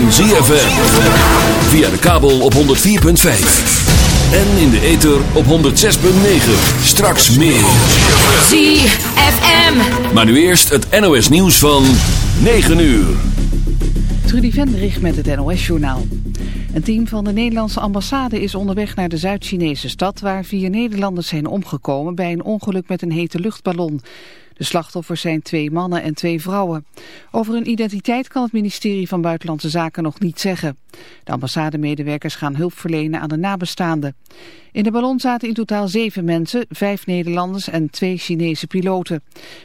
van ZFM. Via de kabel op 104.5. En in de ether op 106.9. Straks meer. ZFM. Maar nu eerst het NOS nieuws van 9 uur. Trudy Vendrich met het NOS-journaal. Een team van de Nederlandse ambassade is onderweg naar de Zuid-Chinese stad... waar vier Nederlanders zijn omgekomen bij een ongeluk met een hete luchtballon. De slachtoffers zijn twee mannen en twee vrouwen. Over hun identiteit kan het ministerie van Buitenlandse Zaken nog niet zeggen. De ambassademedewerkers gaan hulp verlenen aan de nabestaanden. In de ballon zaten in totaal zeven mensen, vijf Nederlanders en twee Chinese piloten.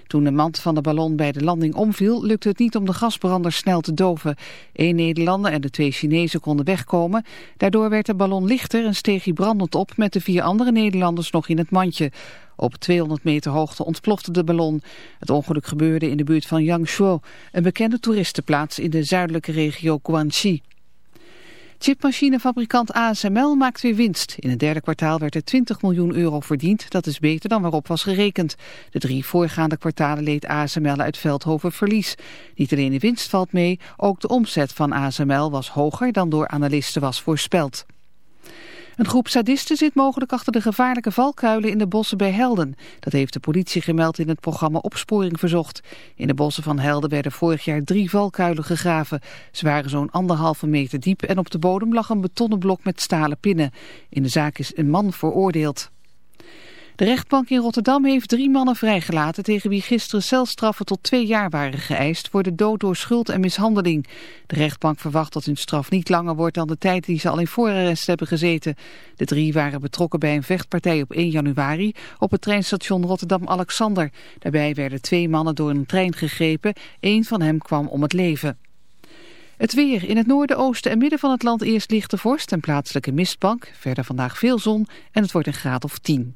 Toen de mand van de ballon bij de landing omviel, lukte het niet om de gasbrander snel te doven. Eén Nederlander en de twee Chinezen konden wegkomen. Daardoor werd de ballon lichter en steeg hij brandend op met de vier andere Nederlanders nog in het mandje. Op 200 meter hoogte ontplofte de ballon. Het ongeluk gebeurde in de buurt van Yangshuo, een bekende toeristenplaats in de zuidelijke regio Guangxi. Chipmachinefabrikant ASML maakt weer winst. In het derde kwartaal werd er 20 miljoen euro verdiend. Dat is beter dan waarop was gerekend. De drie voorgaande kwartalen leed ASML uit Veldhoven verlies. Niet alleen de winst valt mee, ook de omzet van ASML was hoger dan door analisten was voorspeld. Een groep sadisten zit mogelijk achter de gevaarlijke valkuilen in de bossen bij Helden. Dat heeft de politie gemeld in het programma Opsporing Verzocht. In de bossen van Helden werden vorig jaar drie valkuilen gegraven. Ze waren zo'n anderhalve meter diep en op de bodem lag een betonnen blok met stalen pinnen. In de zaak is een man veroordeeld. De rechtbank in Rotterdam heeft drie mannen vrijgelaten tegen wie gisteren celstraffen tot twee jaar waren geëist voor de dood door schuld en mishandeling. De rechtbank verwacht dat hun straf niet langer wordt dan de tijd die ze al in voorarrest hebben gezeten. De drie waren betrokken bij een vechtpartij op 1 januari op het treinstation Rotterdam-Alexander. Daarbij werden twee mannen door een trein gegrepen, één van hem kwam om het leven. Het weer. In het noorden, oosten en midden van het land eerst lichte vorst en plaatselijke mistbank. Verder vandaag veel zon en het wordt een graad of 10.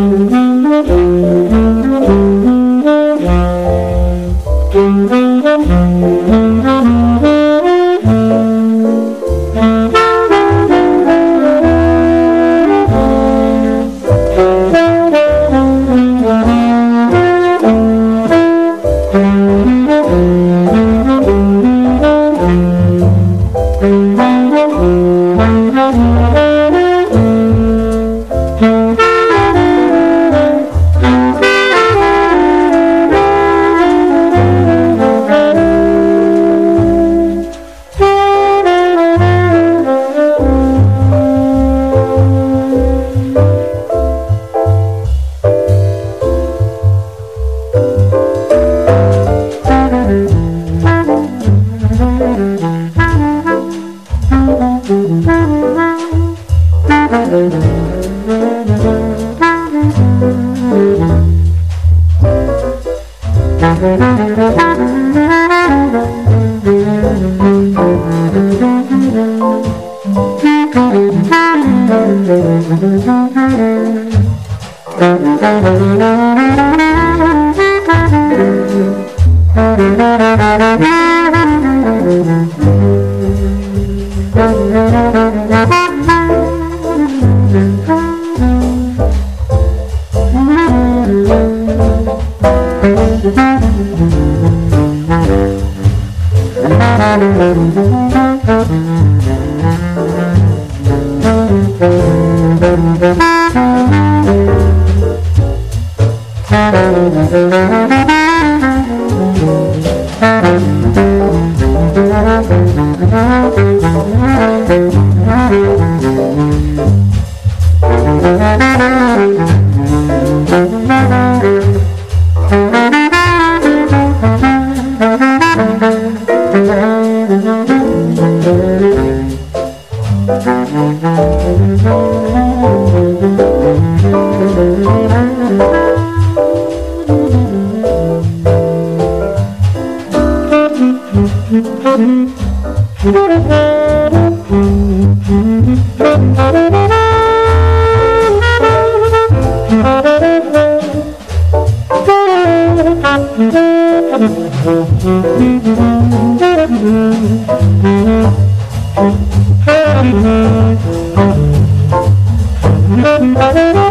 Thank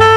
you.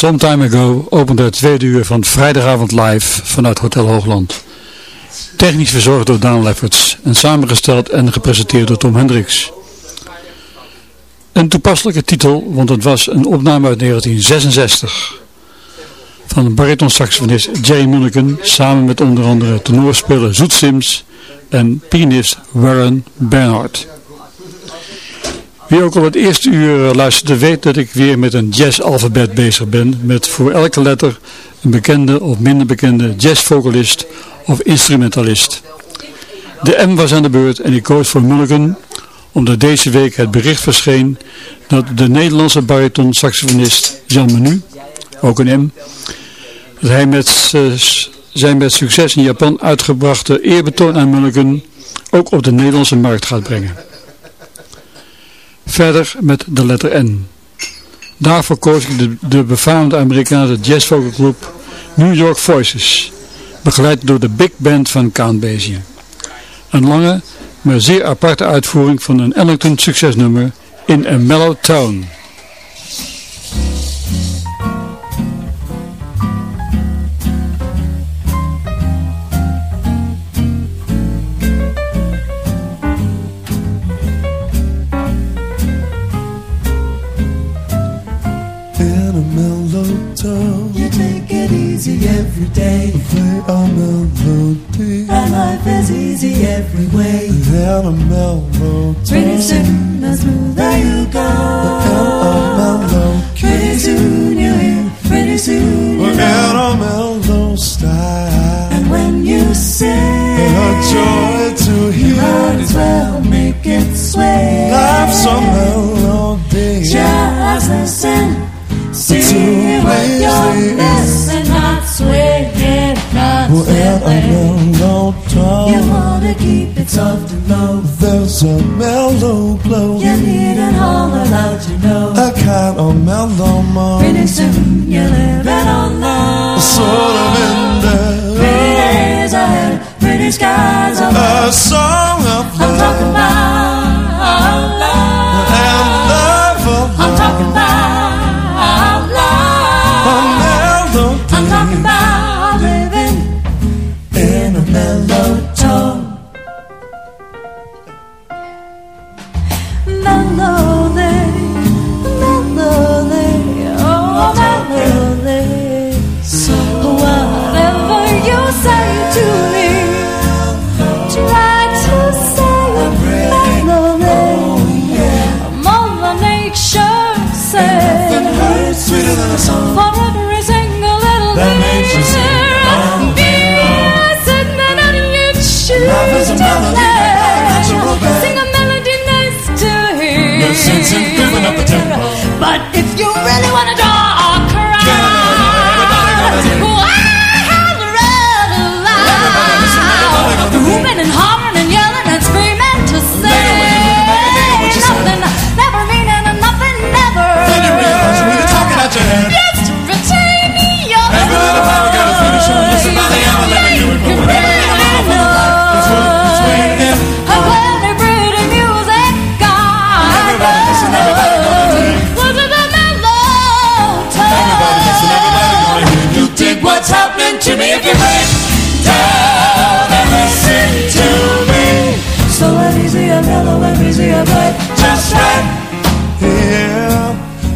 Met Sometime Ago opende het tweede uur van vrijdagavond live vanuit Hotel Hoogland. Technisch verzorgd door Daan Lefferts en samengesteld en gepresenteerd door Tom Hendricks. Een toepasselijke titel, want het was een opname uit 1966 van bariton-saxofonist Jay Mulligan samen met onder andere tenorspeler Zoet Sims en pianist Warren Bernhardt. Wie ook al het eerste uur eh, luisterde weet dat ik weer met een jazz-alfabet bezig ben. Met voor elke letter een bekende of minder bekende jazzvocalist of instrumentalist. De M was aan de beurt en ik koos voor Mulligan omdat deze week het bericht verscheen dat de Nederlandse bariton-saxofonist Jan Menu, ook een M, dat hij met zijn met succes in Japan uitgebrachte eerbetoon aan Mulligan ook op de Nederlandse markt gaat brengen. Verder met de letter N. Daarvoor koos ik de, de befaamde Amerikaanse jazzvogelgroep New York Voices, begeleid door de big band van Count Basie. Een lange, maar zeer aparte uitvoering van een Ellington succesnummer in a mellow tone.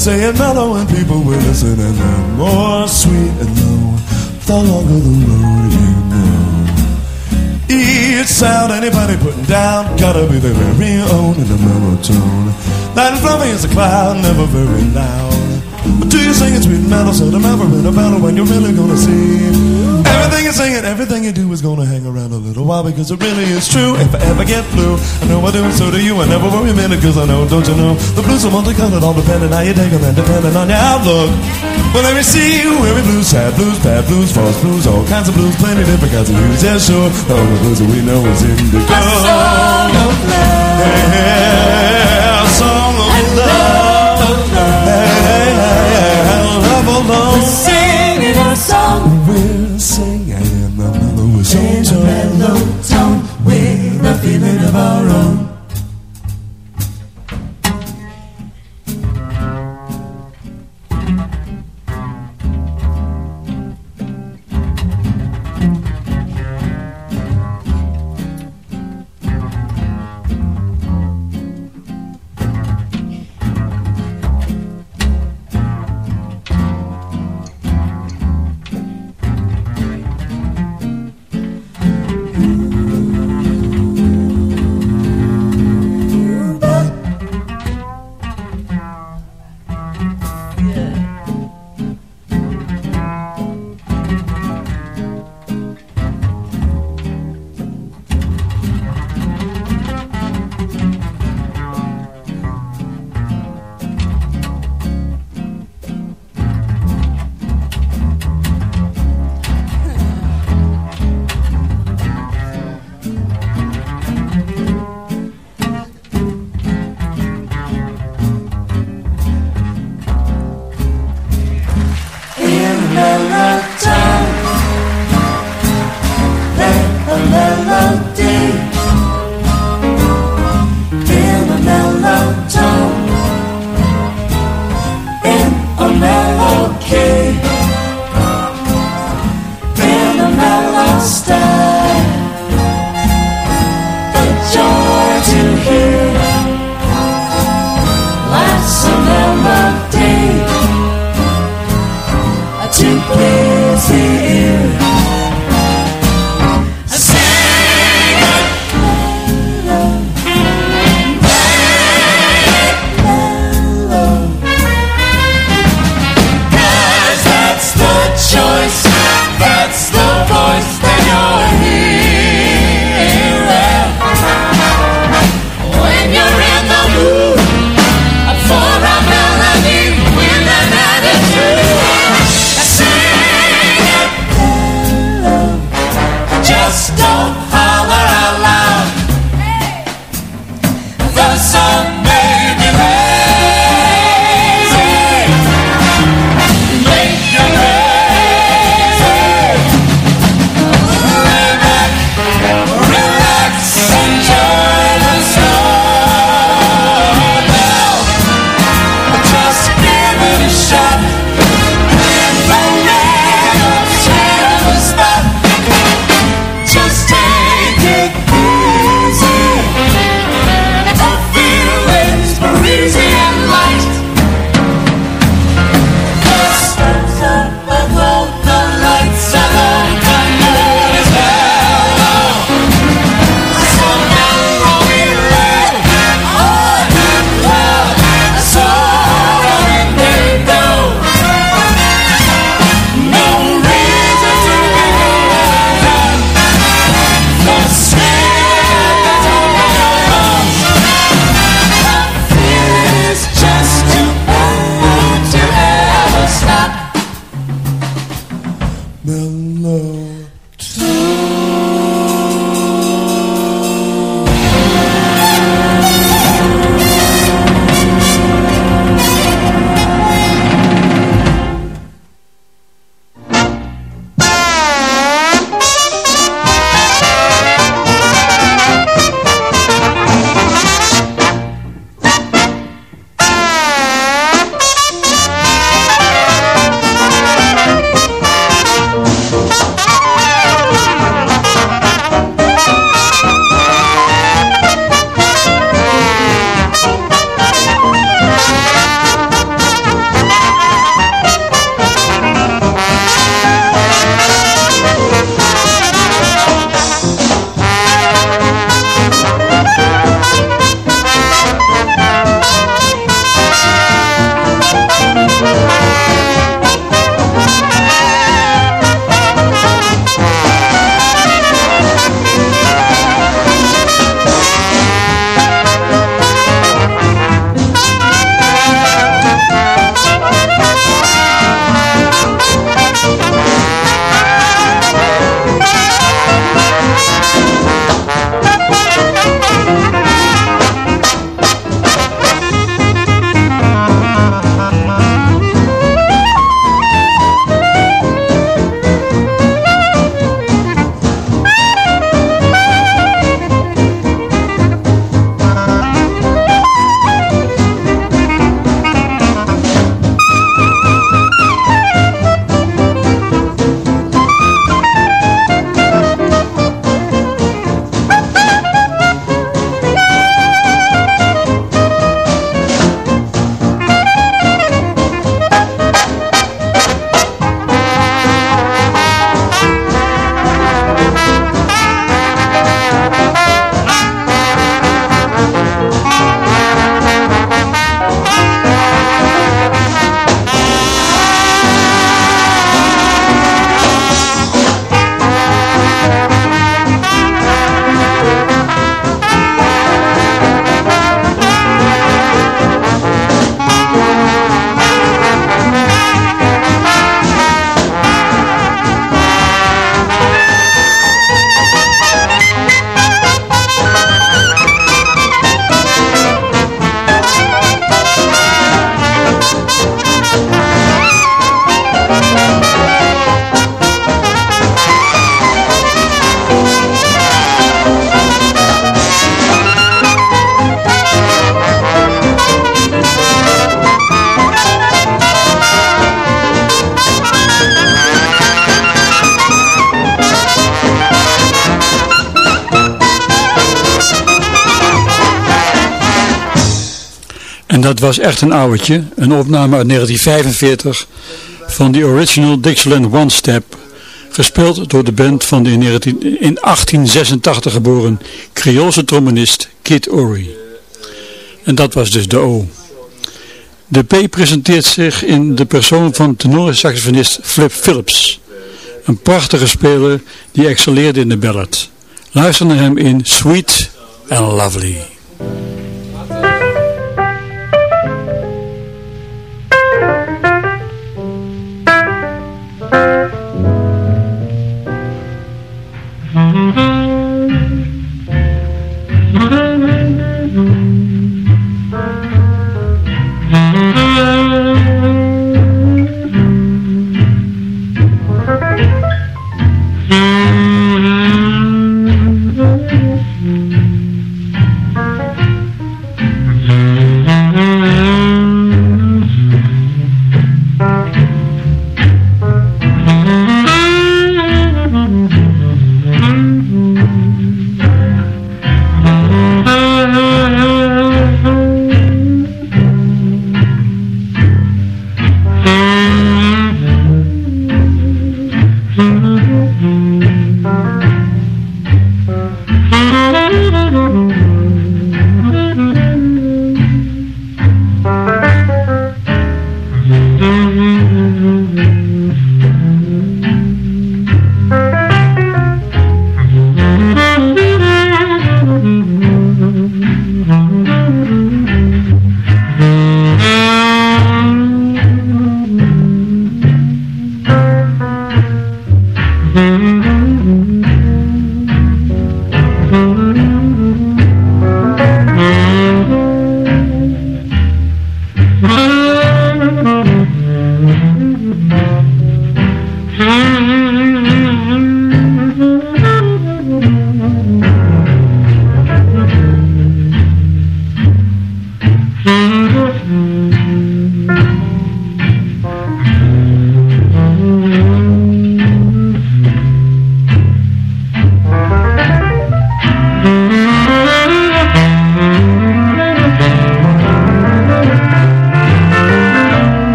Say it mellow and people will listen and then more sweet and low the longer the road you know. Each sound anybody putting down gotta be their very own in the mellow tone. Light and fluffy as a cloud, never very loud. But do you sing it sweet metal, so them ever in a battle when you're really gonna see Everything you sing and everything you do is gonna hang around a little while because it really is true. If I ever get blue, I know I do, and so do you. I never worry a minute because I know, don't you know? The blues are multicolored, all depending how you take them and depending on your outlook. Well, let me see you every blues, sad blues, bad blues, false blues, all kinds of blues, plenty different kinds of blues. Yeah, sure. The blues that we know is indigo. A song of love. Yeah, dat was echt een ouwtje, een opname uit 1945 van de original Dixieland One Step, gespeeld door de band van de in, 19, in 1886 geboren Creoolse trombonist Kid Ory. En dat was dus de O. De P presenteert zich in de persoon van tenorsaxofonist Flip Phillips, een prachtige speler die excelleerde in de ballad. Luister naar hem in Sweet and Lovely.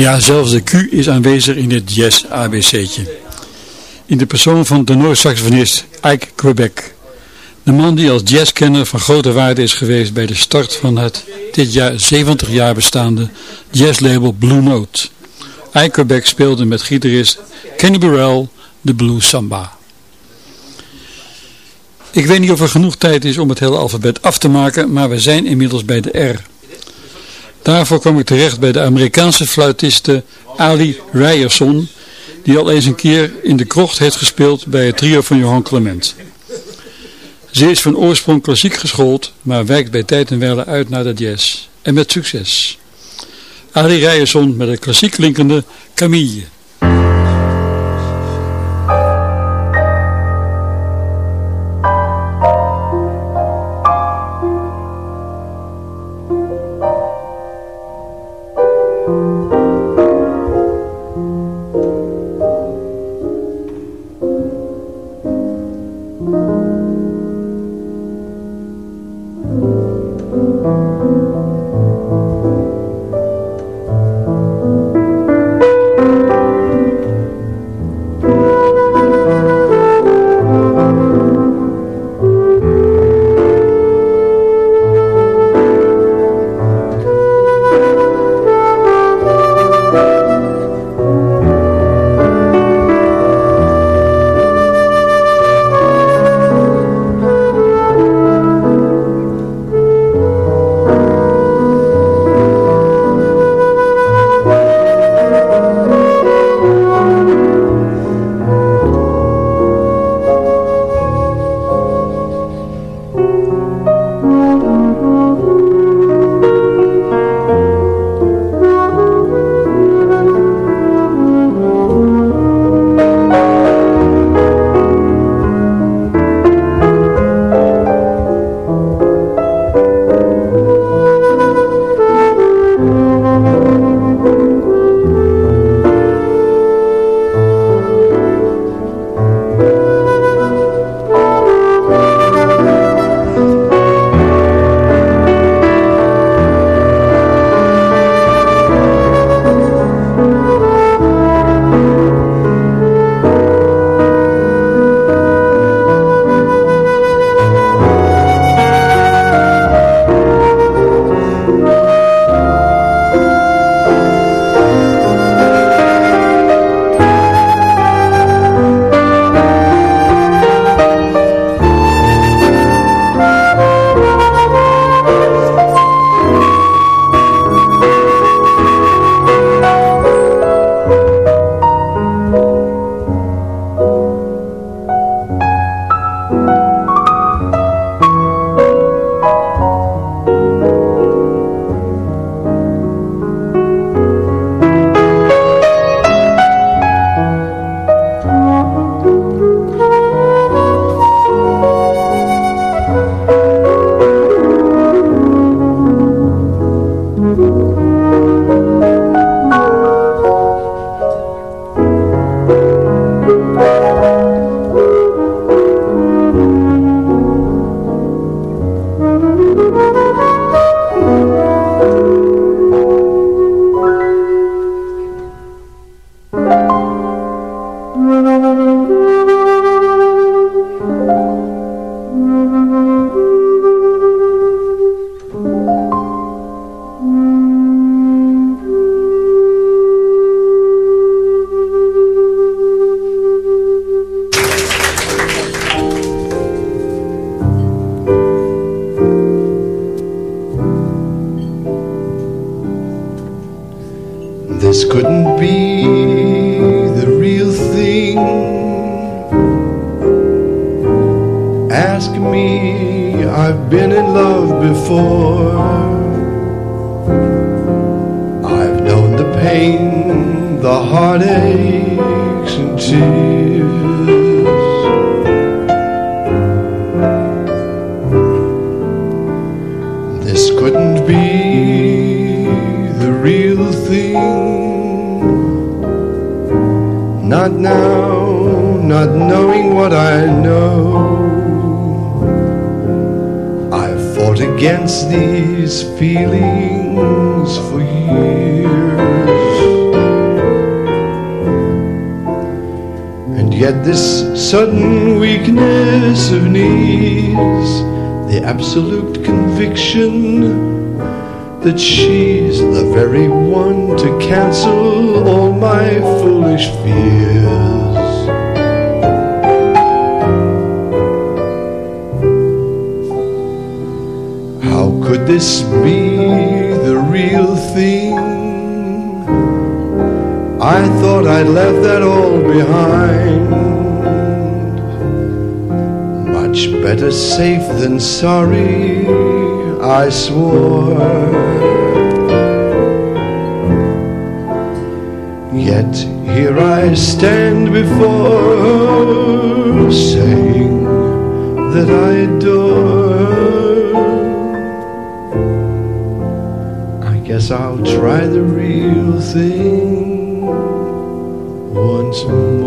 Ja, zelfs de Q is aanwezig in dit jazz-ABC'tje. In de persoon van de Noord-saxofonist Ike Quebec. De man die als jazzkenner van grote waarde is geweest bij de start van het dit jaar 70 jaar bestaande jazzlabel Blue Note. Ike Quebec speelde met gitarist Kenny Burrell de Blue Samba. Ik weet niet of er genoeg tijd is om het hele alfabet af te maken, maar we zijn inmiddels bij de R. Daarvoor kwam ik terecht bij de Amerikaanse fluitiste Ali Ryerson, die al eens een keer in de krocht heeft gespeeld bij het trio van Johan Clement. Ze is van oorsprong klassiek geschoold, maar wijkt bij tijd en wijle uit naar de jazz. En met succes. Arie Rijerson met een klassiek klinkende Camille. Absolute conviction that she's the very one to cancel all my foolish fears. How could this be the real thing? I thought I'd left that all behind Much better safe than sorry, I swore. Yet here I stand before her, saying that I adore. I guess I'll try the real thing once more.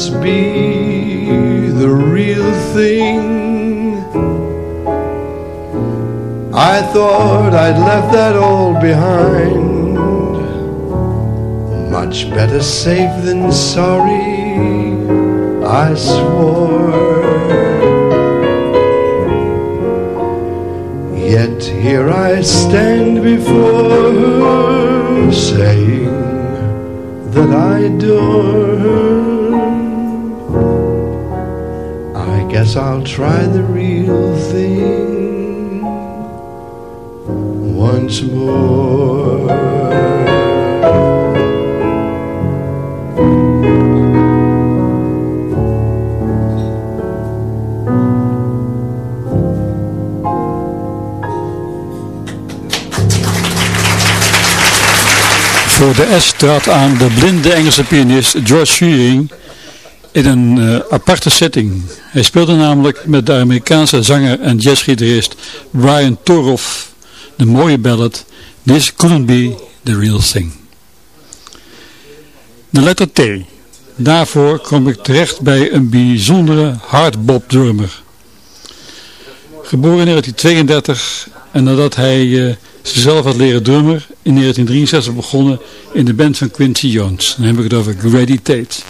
This be the real thing? I thought I'd left that all behind. Much better safe than sorry, I swore. Yet here I stand before her, saying that I adore her. Guess I'll try the real thing once more. Voor de S trad aan de blinde Engelse pianist George Shearing in een eh, aparte setting. Hij speelde namelijk met de Amerikaanse zanger en jazzgitarist Brian Toroff de mooie ballad This Couldn't Be The Real Thing. De letter T. Daarvoor kom ik terecht bij een bijzondere hardbop drummer. Geboren in 1932 en nadat hij eh, zichzelf had leren drummer, in 1963 begonnen in de band van Quincy Jones. Dan heb ik het over Grady Tate.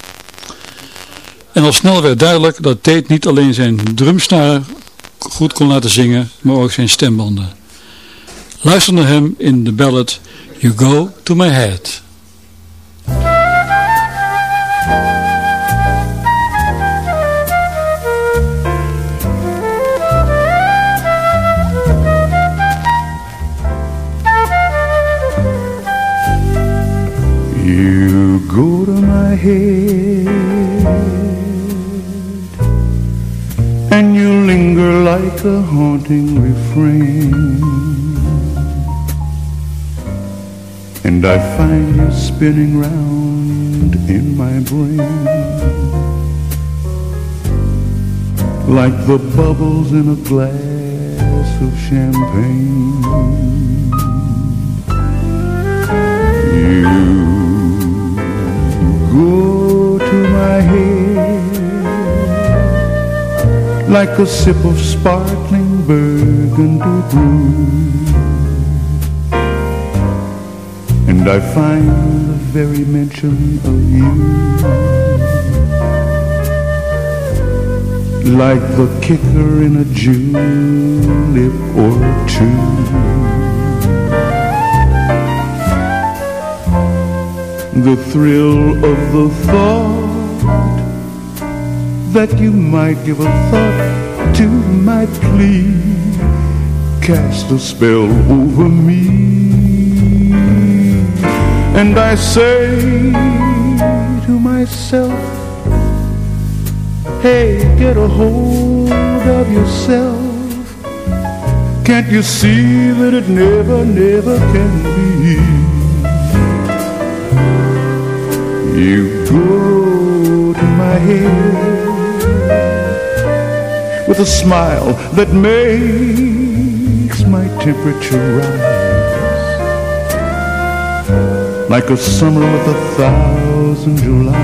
En al snel werd duidelijk dat Tate niet alleen zijn drumsnaren goed kon laten zingen, maar ook zijn stembanden. Luister naar hem in de ballad You Go To My Head. You go to my head linger like a haunting refrain. And I find you spinning round in my brain like the bubbles in a glass of champagne. You go to my head like a sip of sparkling burgundy brew. And I find the very mention of you like the kicker in a julep or two. the thrill of the thought that you might give a thought to my plea. Cast a spell over me. And I say to myself hey get a hold of yourself. Can't you see that it never never can be? You go to my head a smile that makes my temperature rise like a summer with a thousand Julys.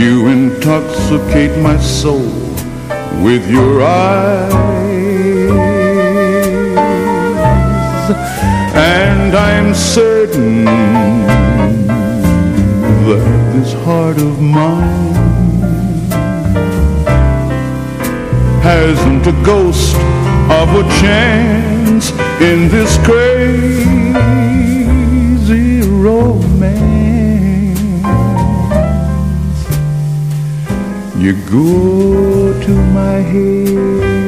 You intoxicate my soul with your eyes and I'm certain that this heart of mine hasn't a ghost of a chance in this crazy romance. You go to my head.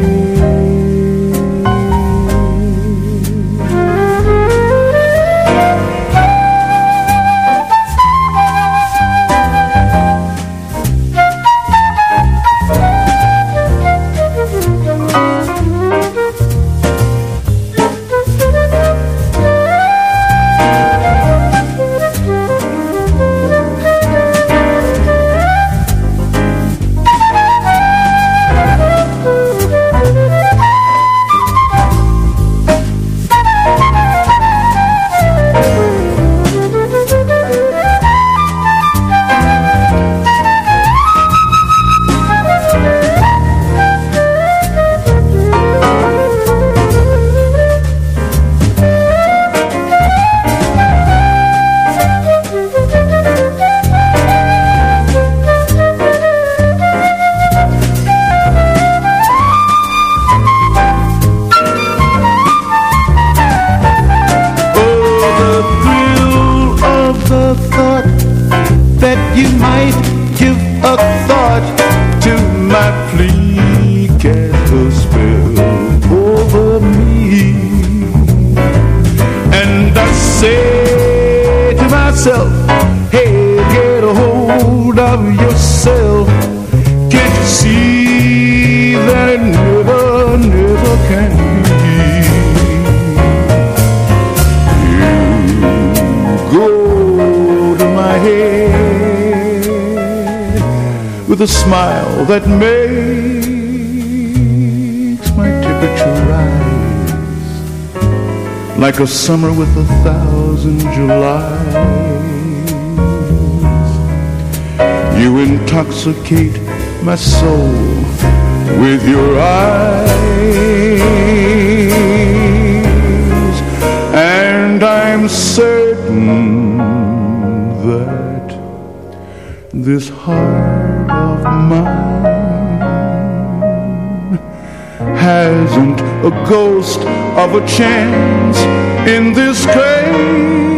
That makes my temperature rise like a summer with a thousand Julys. You intoxicate my soul with your eyes, and I'm certain that this heart of mine hasn't a ghost of a chance in this crazy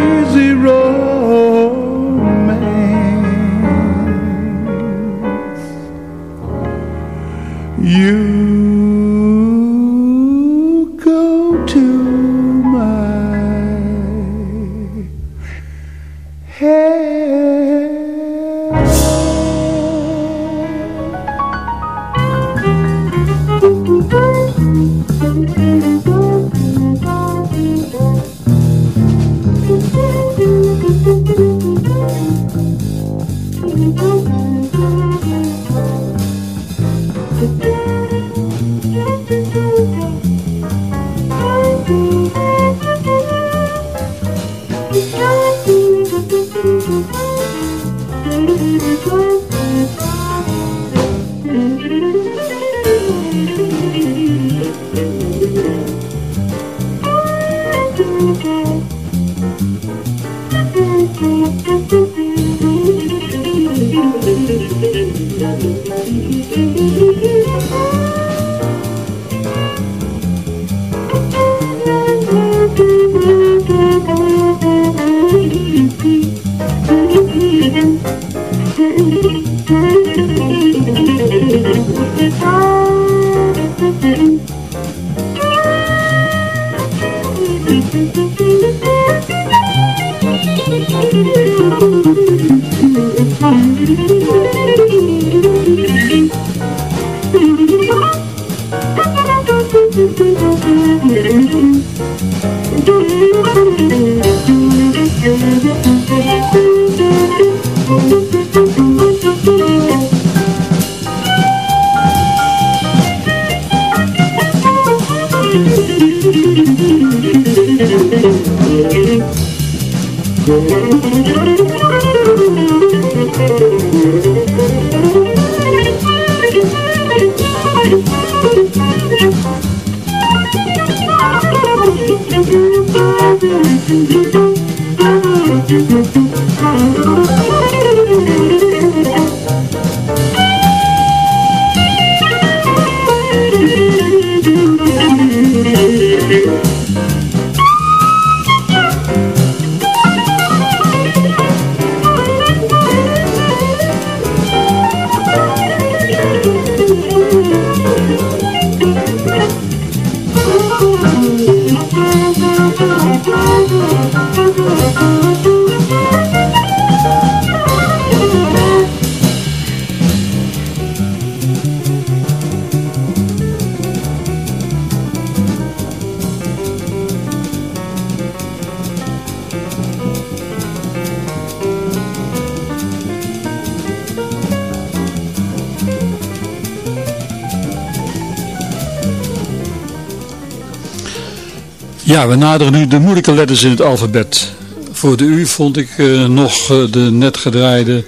Ja, we naderen nu de moeilijke letters in het alfabet. Voor de U vond ik uh, nog uh, de net gedraaide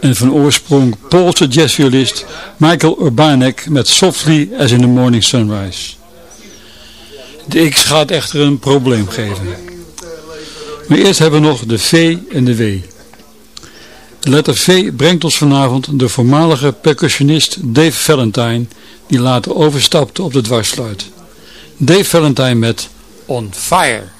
en van oorsprong Poolse jazzviolist Michael Urbanek met Softly as in the Morning Sunrise. De X gaat echter een probleem geven. Maar eerst hebben we nog de V en de W. De letter V brengt ons vanavond de voormalige percussionist Dave Valentine, die later overstapte op de dwarsfluit. Dave Valentine met On Fire.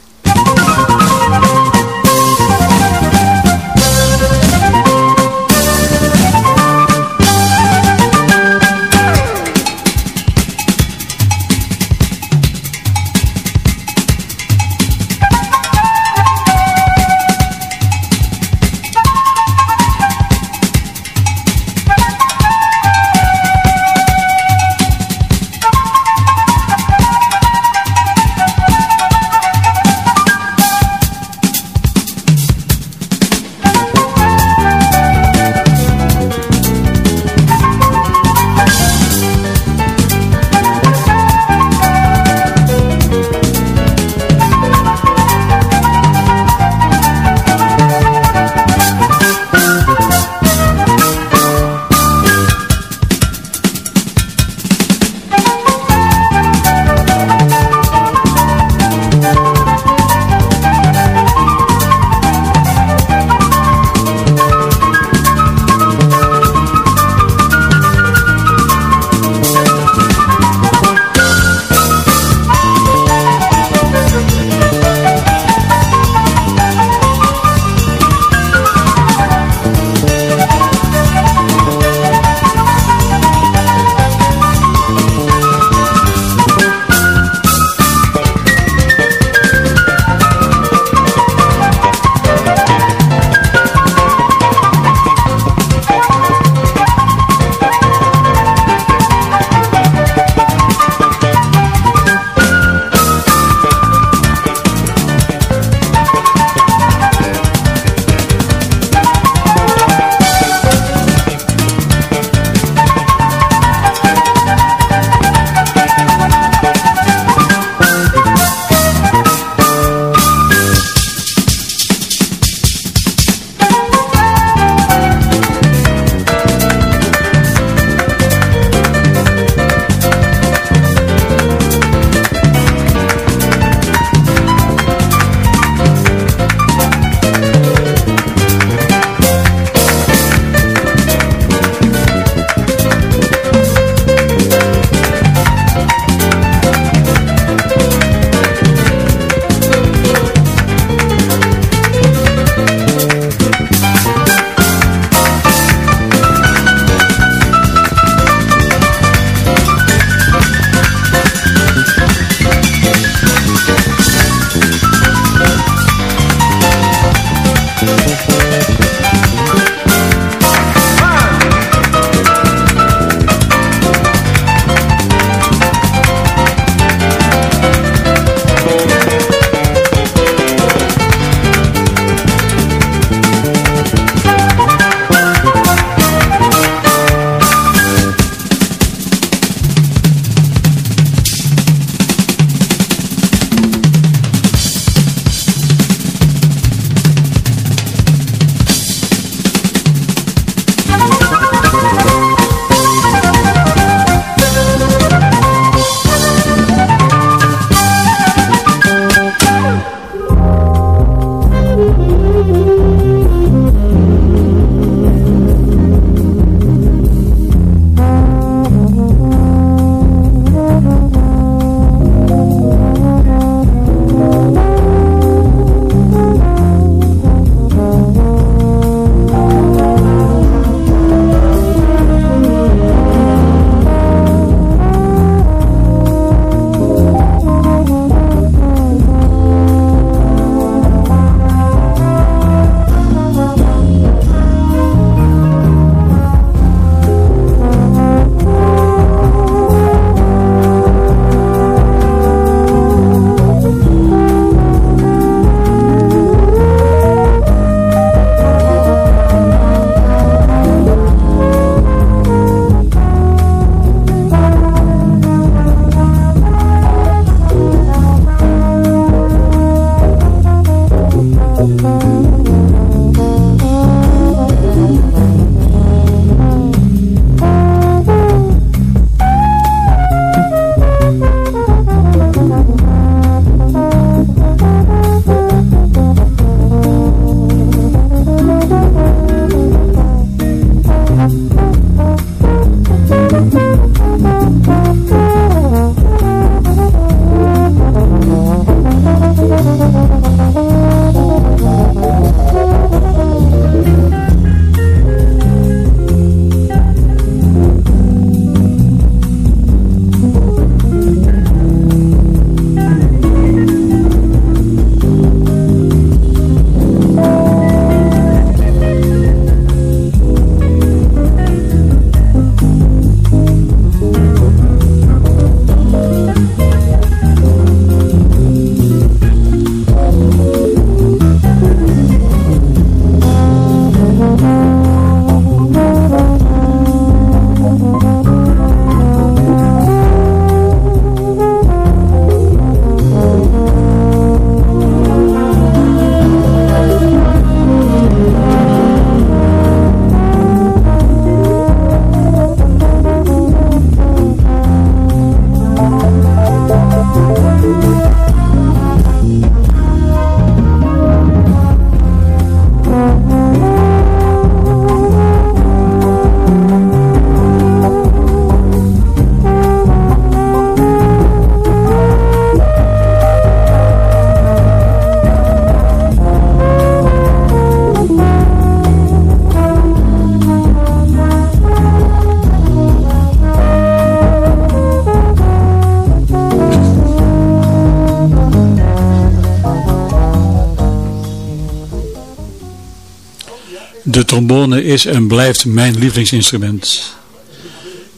Is en blijft mijn lievelingsinstrument.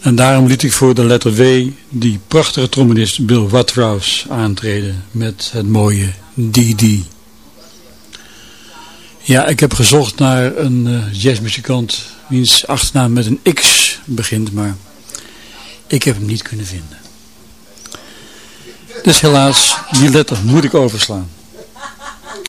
En daarom liet ik voor de letter W die prachtige trombonist Bill Watrous aantreden met het mooie DD. Ja, ik heb gezocht naar een uh, jazzmuzikant wiens achternaam met een X begint, maar ik heb hem niet kunnen vinden. Dus helaas, die letter moet ik overslaan.